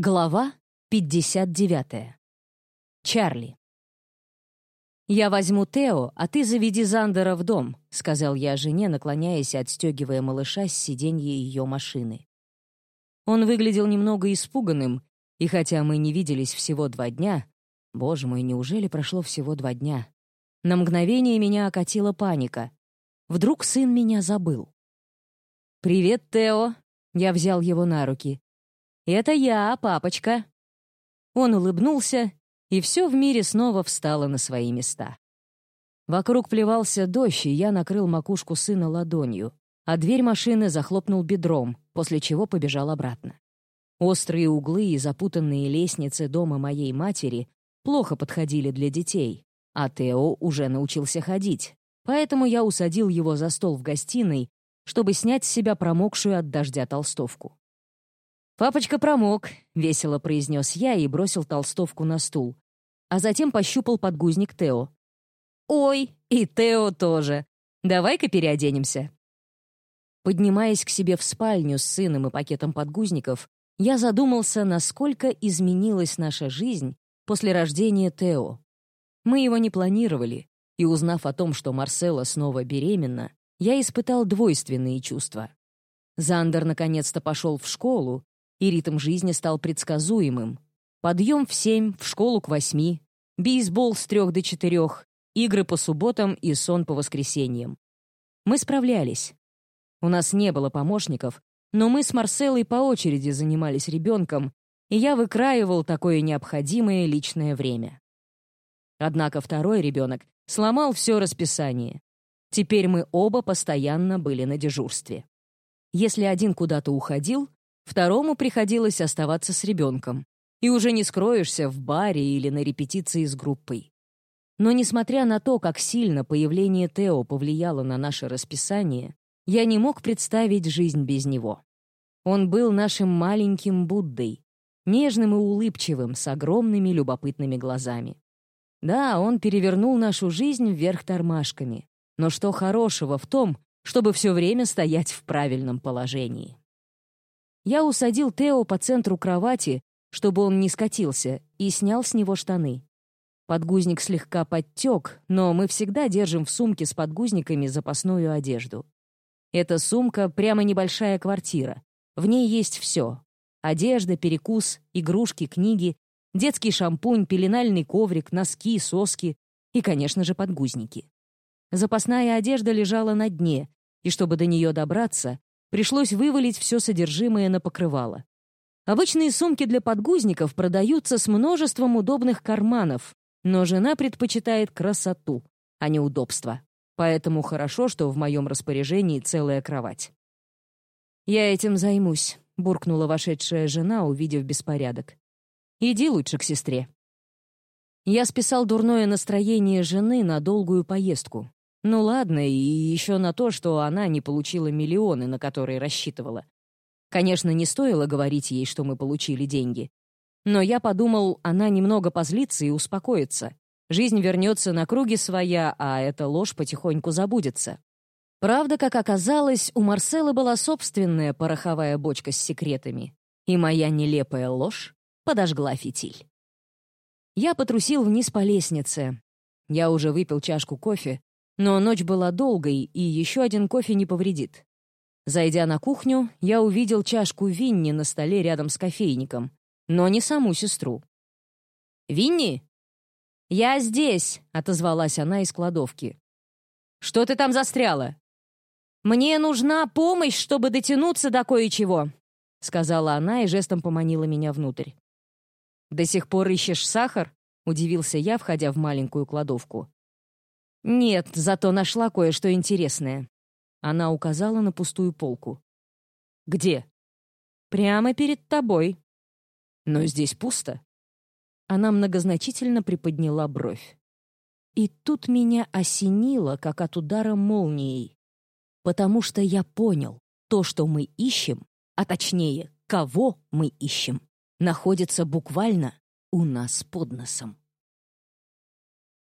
Глава 59. Чарли. «Я возьму Тео, а ты заведи Зандера в дом», — сказал я жене, наклоняясь и отстегивая малыша с сиденья ее машины. Он выглядел немного испуганным, и хотя мы не виделись всего два дня, боже мой, неужели прошло всего два дня, на мгновение меня окатила паника. Вдруг сын меня забыл. «Привет, Тео!» — я взял его на руки. «Это я, папочка». Он улыбнулся, и все в мире снова встало на свои места. Вокруг плевался дождь, и я накрыл макушку сына ладонью, а дверь машины захлопнул бедром, после чего побежал обратно. Острые углы и запутанные лестницы дома моей матери плохо подходили для детей, а Тео уже научился ходить, поэтому я усадил его за стол в гостиной, чтобы снять с себя промокшую от дождя толстовку. «Папочка промок», — весело произнес я и бросил толстовку на стул. А затем пощупал подгузник Тео. «Ой, и Тео тоже. Давай-ка переоденемся». Поднимаясь к себе в спальню с сыном и пакетом подгузников, я задумался, насколько изменилась наша жизнь после рождения Тео. Мы его не планировали, и, узнав о том, что Марсела снова беременна, я испытал двойственные чувства. Зандер наконец-то пошел в школу, и ритм жизни стал предсказуемым. Подъем в семь, в школу к восьми, бейсбол с трех до четырех, игры по субботам и сон по воскресеньям. Мы справлялись. У нас не было помощников, но мы с Марселой по очереди занимались ребенком, и я выкраивал такое необходимое личное время. Однако второй ребенок сломал все расписание. Теперь мы оба постоянно были на дежурстве. Если один куда-то уходил, Второму приходилось оставаться с ребенком. И уже не скроешься в баре или на репетиции с группой. Но несмотря на то, как сильно появление Тео повлияло на наше расписание, я не мог представить жизнь без него. Он был нашим маленьким Буддой, нежным и улыбчивым, с огромными любопытными глазами. Да, он перевернул нашу жизнь вверх тормашками. Но что хорошего в том, чтобы все время стоять в правильном положении? Я усадил Тео по центру кровати, чтобы он не скатился, и снял с него штаны. Подгузник слегка подтек, но мы всегда держим в сумке с подгузниками запасную одежду. Эта сумка — прямо небольшая квартира. В ней есть все. Одежда, перекус, игрушки, книги, детский шампунь, пеленальный коврик, носки, соски и, конечно же, подгузники. Запасная одежда лежала на дне, и чтобы до нее добраться, Пришлось вывалить все содержимое на покрывало. Обычные сумки для подгузников продаются с множеством удобных карманов, но жена предпочитает красоту, а не удобство. Поэтому хорошо, что в моем распоряжении целая кровать. «Я этим займусь», — буркнула вошедшая жена, увидев беспорядок. «Иди лучше к сестре». Я списал дурное настроение жены на долгую поездку. Ну ладно, и еще на то, что она не получила миллионы, на которые рассчитывала. Конечно, не стоило говорить ей, что мы получили деньги. Но я подумал, она немного позлится и успокоится. Жизнь вернется на круги своя, а эта ложь потихоньку забудется. Правда, как оказалось, у Марселы была собственная пороховая бочка с секретами, и моя нелепая ложь подожгла фитиль. Я потрусил вниз по лестнице. Я уже выпил чашку кофе, но ночь была долгой, и еще один кофе не повредит. Зайдя на кухню, я увидел чашку Винни на столе рядом с кофейником, но не саму сестру. «Винни?» «Я здесь», — отозвалась она из кладовки. «Что ты там застряла?» «Мне нужна помощь, чтобы дотянуться до кое-чего», — сказала она и жестом поманила меня внутрь. «До сих пор ищешь сахар?» — удивился я, входя в маленькую кладовку. «Нет, зато нашла кое-что интересное». Она указала на пустую полку. «Где?» «Прямо перед тобой». «Но здесь пусто». Она многозначительно приподняла бровь. И тут меня осенило, как от удара молнией. Потому что я понял, то, что мы ищем, а точнее, кого мы ищем, находится буквально у нас под носом.